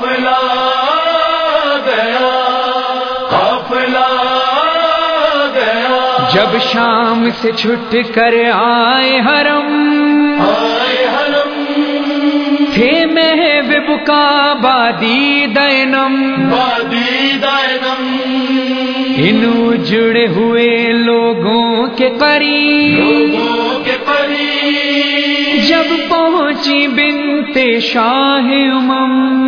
قافلہ گیا قافلہ گیا۔ جب شام سے چھٹ کر آئے حرم آئے حرم۔ تھے محب کا بادی دینم۔ بادی دائنم ان جڑے ہوئے لوگوں کے قریب لوگوں کے پری۔ جب پہنچی بنتے شاہ امم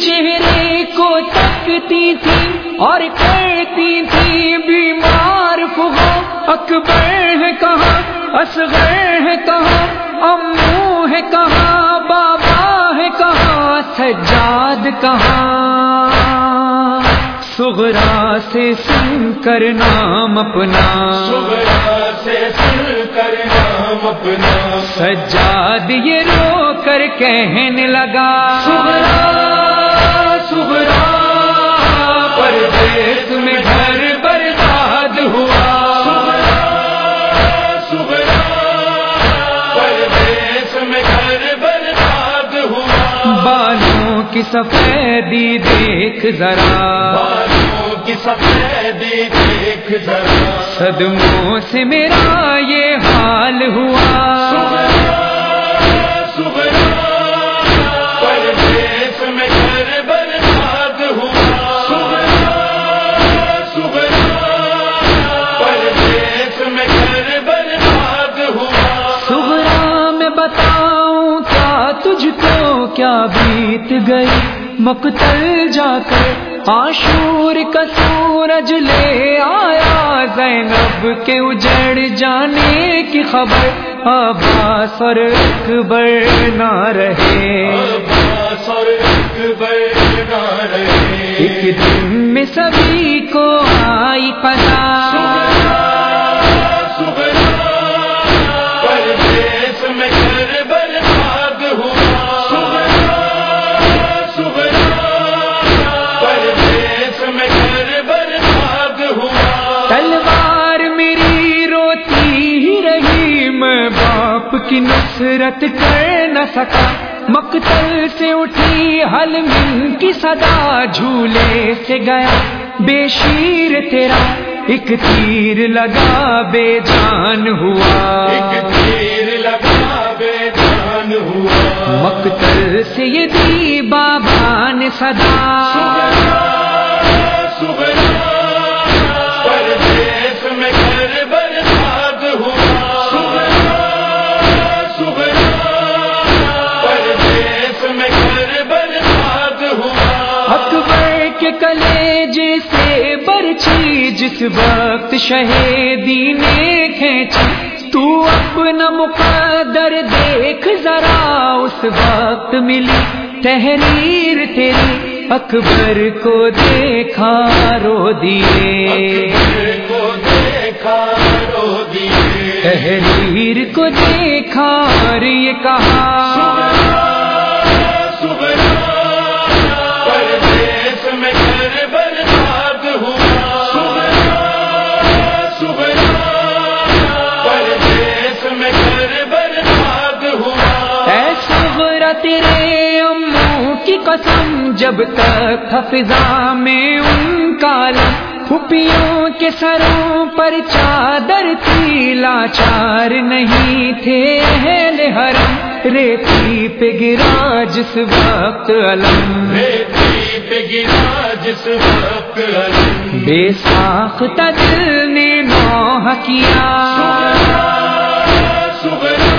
چہرے کو تکتی تھی اور کہتی تھی بیمار فغو۔ اکبر ہے کہاں؟ اصغر ہے کہاں؟ امو ہے کہاں؟ بابا ہے کہاں؟ سجاد کہاں؟ سغرا سے سن کر نام اپنا۔ صبح سے سن کر نام اپنا۔ سجاد یہ رو کر کہنے لگا۔ سغرا سغرا کی سفیدی دیکھ ذرا۔ کی سفیدی دیکھ ذرا۔ صدموں سے میرا یہ حال ہوا۔ بتاؤں تجھ کو کیا بیت گئی؟ مقتل جا کر آشور کا سورج لے آیا زینب کے اجڑ جانے کی خبر عباس اور اکبر نہ رہے۔ نصرت کر نہ سکا۔ مقتل سے اٹھی حل من کی صدا جھولے سے گیا۔ بے شیر تیرا ایک تیر لگا بے جان ایک ہوا تیر لگا بے جان ہوا۔ مقتل سے یہ دی بابا نے صدا پردیس جس وقت شہیدی نے کھینچی تو اپنا مقدر دیکھ ذرا اس وقت ملی تحریر تیری اکبر کو دیکھا رو دیے۔ کو دیکھا رو دیے۔ تحریر کو دیکھا اور یہ کہا۔ تیرے امو کی قسم جب تک حفظہ میں ان کا علم پھپھیوں کے سروں پر چادر تھی لاچار نہیں تھے اہل حرم۔ ریتی پہ گرا جس وقت علم۔ ریتی پہ گرا جس وقت علم۔ بے ساختہ دل نے نوح کیا۔ پردیس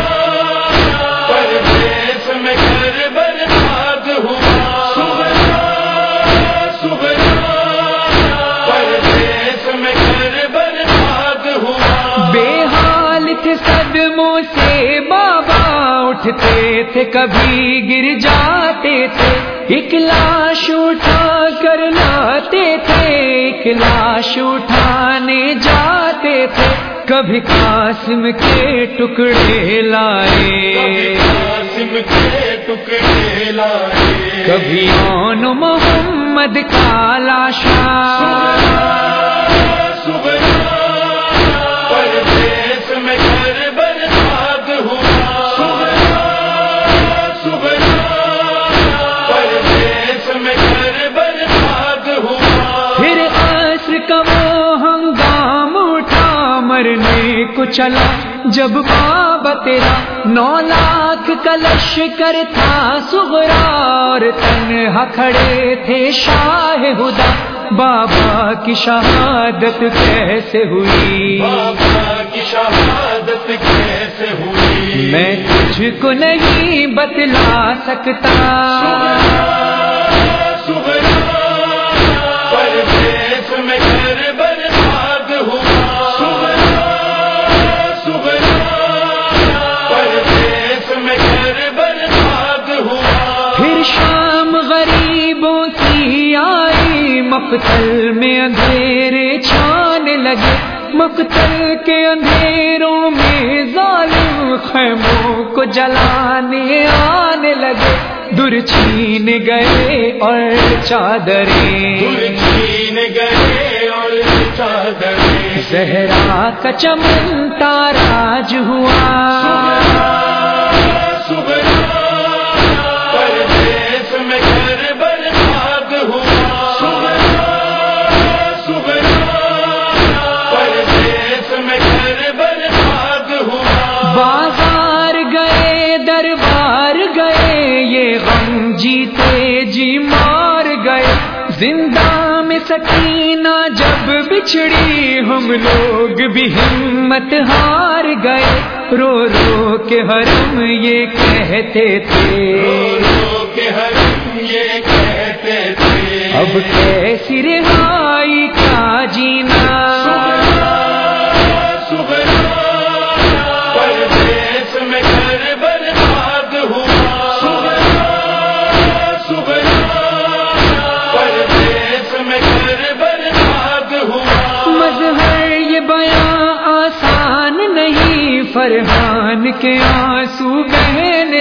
اٹھتے تھے کبھی گر جاتے تھے۔ ایک لاش اٹھا کر لاتے تھے ایک لاش اٹھانے جاتے تھے۔ کبھی قاسم کے ٹکڑے لائے۔ قاسم کے ٹکڑے لائے۔ کبھی محمد کا لاشا چلا جب بابا تیرا نو لاکھ کلش کر تھا سغرا اور تنہا کھڑے تھے شاہ ہدا بابا کی شہادت کیسے ہوئی؟ بابا کی شہادت کیسے ہوئی؟ میں تجھ کو نہیں بتلا سکتا۔ مقتل میں اندھیرے چھانے لگے۔ مقتل کے اندھیروں میں ظالم خیموں کو جلانے آنے لگے۔ در چھین گئے اور چادریں۔ چھین گئے اور چادریں۔ زہرا کا چمن تاراج ہوا۔ زندہ میں سکینہ جب بچھڑی ہم لوگ بھی ہمت ہار گئے۔ رو رو کے حرم یہ کہتے تھے۔ کے ہم یہ کہتے تھے۔ اب کیسی رہائی کا جینا؟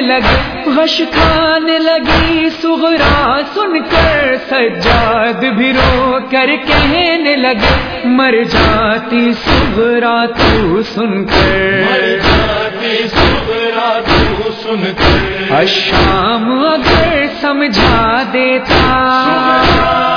لگے غش کھانے لگی سغرا سن کر سجاد بھی رو کر کہنے لگے مر جاتی سغرا تو سن کر۔ جاتی سغرا تو سن کر۔ اشام اگر سمجھا دیتا۔